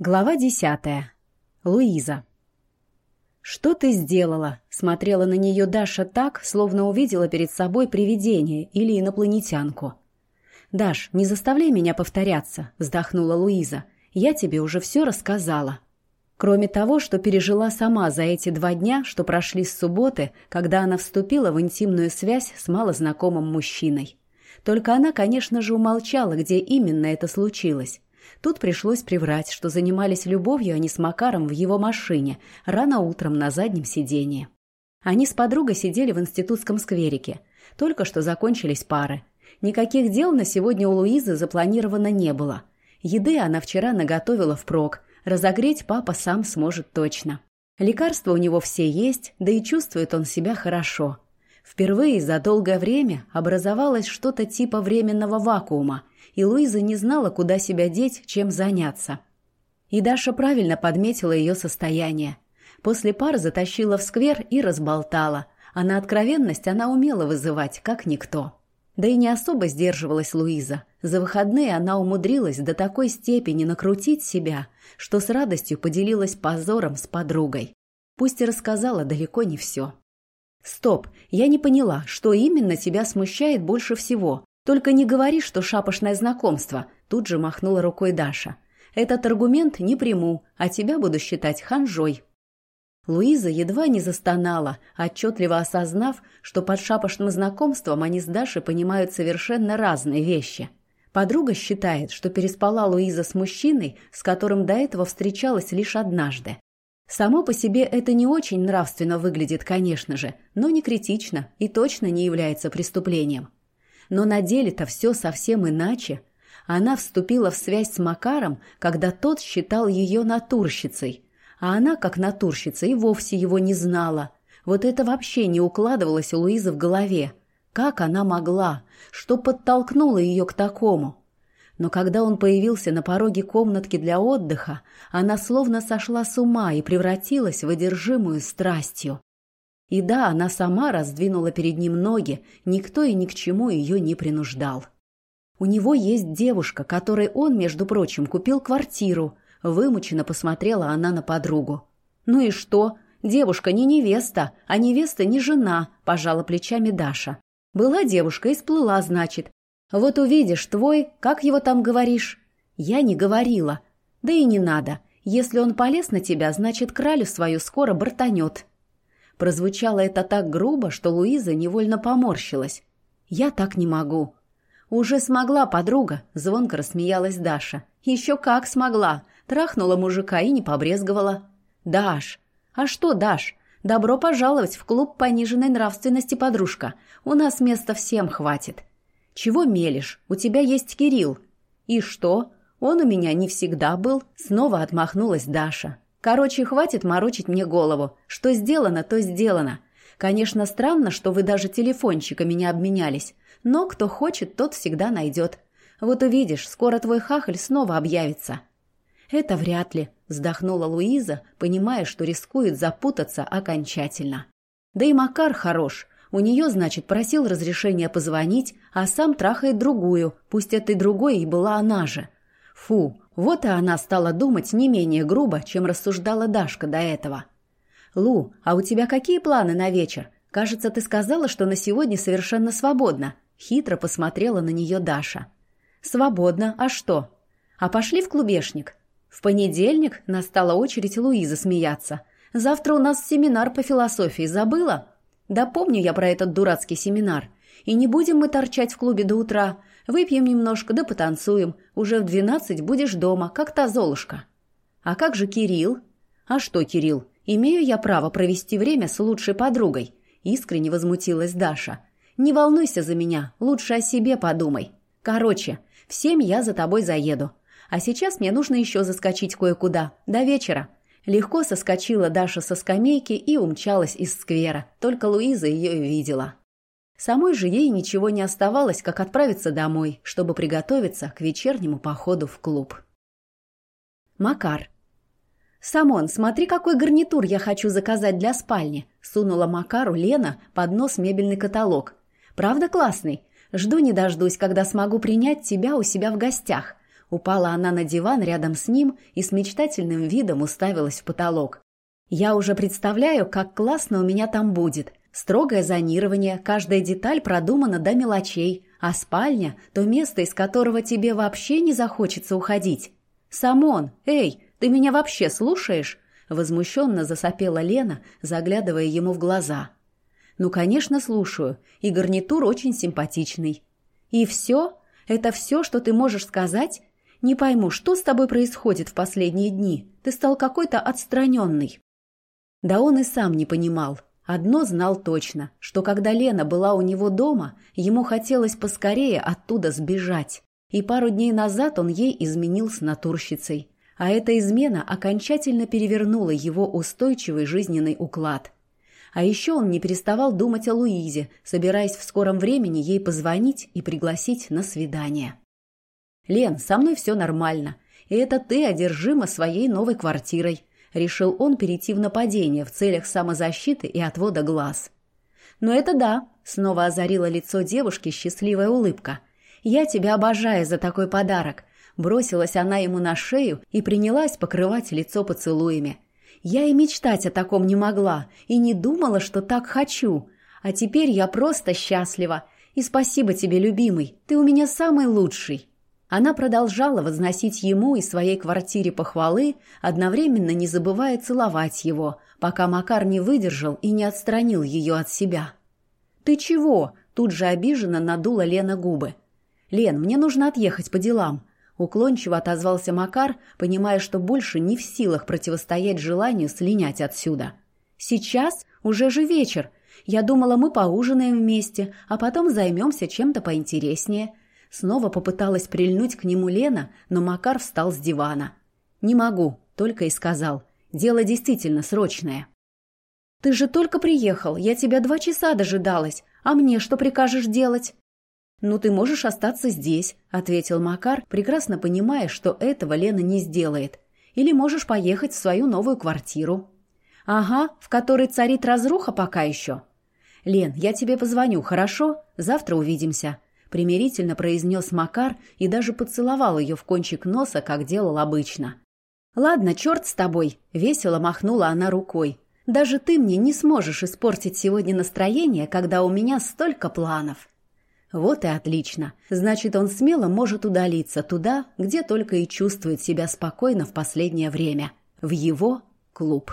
Глава десятая. Луиза. «Что ты сделала?» — смотрела на нее Даша так, словно увидела перед собой привидение или инопланетянку. «Даш, не заставляй меня повторяться», — вздохнула Луиза. «Я тебе уже все рассказала». Кроме того, что пережила сама за эти два дня, что прошли с субботы, когда она вступила в интимную связь с малознакомым мужчиной. Только она, конечно же, умолчала, где именно это случилось. Тут пришлось приврать, что занимались любовью они с Макаром в его машине, рано утром на заднем сиденье. Они с подругой сидели в институтском скверике. Только что закончились пары. Никаких дел на сегодня у Луизы запланировано не было. Еды она вчера наготовила впрок. Разогреть папа сам сможет точно. Лекарства у него все есть, да и чувствует он себя хорошо. Впервые за долгое время образовалось что-то типа временного вакуума – и Луиза не знала, куда себя деть, чем заняться. И Даша правильно подметила ее состояние. После пар затащила в сквер и разболтала, а на откровенность она умела вызывать, как никто. Да и не особо сдерживалась Луиза. За выходные она умудрилась до такой степени накрутить себя, что с радостью поделилась позором с подругой. Пусть и рассказала далеко не все. «Стоп, я не поняла, что именно тебя смущает больше всего. «Только не говори, что шапошное знакомство», – тут же махнула рукой Даша. «Этот аргумент не приму, а тебя буду считать ханжой». Луиза едва не застонала, отчетливо осознав, что под шапошным знакомством они с Дашей понимают совершенно разные вещи. Подруга считает, что переспала Луиза с мужчиной, с которым до этого встречалась лишь однажды. Само по себе это не очень нравственно выглядит, конечно же, но не критично и точно не является преступлением. Но на деле-то все совсем иначе. Она вступила в связь с Макаром, когда тот считал ее натурщицей. А она, как натурщица, и вовсе его не знала. Вот это вообще не укладывалось у Луизы в голове. Как она могла? Что подтолкнуло ее к такому? Но когда он появился на пороге комнатки для отдыха, она словно сошла с ума и превратилась в одержимую страстью. И да, она сама раздвинула перед ним ноги, никто и ни к чему ее не принуждал. У него есть девушка, которой он, между прочим, купил квартиру. Вымученно посмотрела она на подругу. «Ну и что? Девушка не невеста, а невеста не жена», – пожала плечами Даша. «Была девушка и сплыла, значит. Вот увидишь твой, как его там говоришь?» «Я не говорила. Да и не надо. Если он полез на тебя, значит, кралю свою скоро бортанет». Прозвучало это так грубо, что Луиза невольно поморщилась. «Я так не могу». «Уже смогла, подруга», — звонко рассмеялась Даша. «Еще как смогла. Трахнула мужика и не побрезговала». «Даш!» «А что, Даш? Добро пожаловать в клуб пониженной нравственности, подружка. У нас места всем хватит». «Чего мелешь? У тебя есть Кирилл». «И что? Он у меня не всегда был». Снова отмахнулась Даша. Короче, хватит морочить мне голову. Что сделано, то сделано. Конечно, странно, что вы даже телефончиками не обменялись. Но кто хочет, тот всегда найдет. Вот увидишь, скоро твой хахаль снова объявится». «Это вряд ли», – вздохнула Луиза, понимая, что рискует запутаться окончательно. «Да и Макар хорош. У нее, значит, просил разрешения позвонить, а сам трахает другую, пусть этой другой и была она же. Фу, вот и она стала думать не менее грубо, чем рассуждала Дашка до этого. «Лу, а у тебя какие планы на вечер? Кажется, ты сказала, что на сегодня совершенно свободна». Хитро посмотрела на нее Даша. «Свободно. А что?» «А пошли в клубешник». В понедельник настала очередь Луизы смеяться. «Завтра у нас семинар по философии. Забыла?» «Да помню я про этот дурацкий семинар. И не будем мы торчать в клубе до утра. Выпьем немножко, да потанцуем. Уже в двенадцать будешь дома, как та Золушка. А как же Кирилл? А что Кирилл? Имею я право провести время с лучшей подругой. Искренне возмутилась Даша. Не волнуйся за меня, лучше о себе подумай. Короче, в семь я за тобой заеду. А сейчас мне нужно еще заскочить кое-куда. До вечера. Легко соскочила Даша со скамейки и умчалась из сквера. Только Луиза ее видела. Самой же ей ничего не оставалось, как отправиться домой, чтобы приготовиться к вечернему походу в клуб. Макар. «Самон, смотри, какой гарнитур я хочу заказать для спальни!» Сунула Макару Лена под нос мебельный каталог. «Правда классный? Жду не дождусь, когда смогу принять тебя у себя в гостях. Упала она на диван рядом с ним и с мечтательным видом уставилась в потолок. «Я уже представляю, как классно у меня там будет. Строгое зонирование, каждая деталь продумана до мелочей, а спальня – то место, из которого тебе вообще не захочется уходить. Самон, эй, ты меня вообще слушаешь?» Возмущенно засопела Лена, заглядывая ему в глаза. «Ну, конечно, слушаю. И гарнитур очень симпатичный». «И все? Это все, что ты можешь сказать? Не пойму, что с тобой происходит в последние дни? Ты стал какой-то отстраненный». Да он и сам не понимал. Одно знал точно, что когда Лена была у него дома, ему хотелось поскорее оттуда сбежать. И пару дней назад он ей изменил с натурщицей. А эта измена окончательно перевернула его устойчивый жизненный уклад. А еще он не переставал думать о Луизе, собираясь в скором времени ей позвонить и пригласить на свидание. «Лен, со мной все нормально, и это ты одержима своей новой квартирой», решил он перейти в нападение в целях самозащиты и отвода глаз. «Но это да», — снова озарила лицо девушки счастливая улыбка. «Я тебя обожаю за такой подарок. Бросилась она ему на шею и принялась покрывать лицо поцелуями. Я и мечтать о таком не могла, и не думала, что так хочу. А теперь я просто счастлива. И спасибо тебе, любимый, ты у меня самый лучший. Она продолжала возносить ему и своей квартире похвалы, одновременно не забывая целовать его, пока Макар не выдержал и не отстранил ее от себя. «Ты чего?» – тут же обиженно надула Лена губы. «Лен, мне нужно отъехать по делам. Уклончиво отозвался Макар, понимая, что больше не в силах противостоять желанию слинять отсюда. «Сейчас? Уже же вечер. Я думала, мы поужинаем вместе, а потом займемся чем-то поинтереснее». Снова попыталась прильнуть к нему Лена, но Макар встал с дивана. «Не могу», — только и сказал. «Дело действительно срочное». «Ты же только приехал, я тебя два часа дожидалась. А мне что прикажешь делать?» «Ну, ты можешь остаться здесь», — ответил Макар, прекрасно понимая, что этого Лена не сделает. «Или можешь поехать в свою новую квартиру». «Ага, в которой царит разруха пока еще». «Лен, я тебе позвоню, хорошо? Завтра увидимся», — примирительно произнес Макар и даже поцеловал ее в кончик носа, как делал обычно. «Ладно, черт с тобой», — весело махнула она рукой. «Даже ты мне не сможешь испортить сегодня настроение, когда у меня столько планов». Вот и отлично. Значит, он смело может удалиться туда, где только и чувствует себя спокойно в последнее время. В его клуб.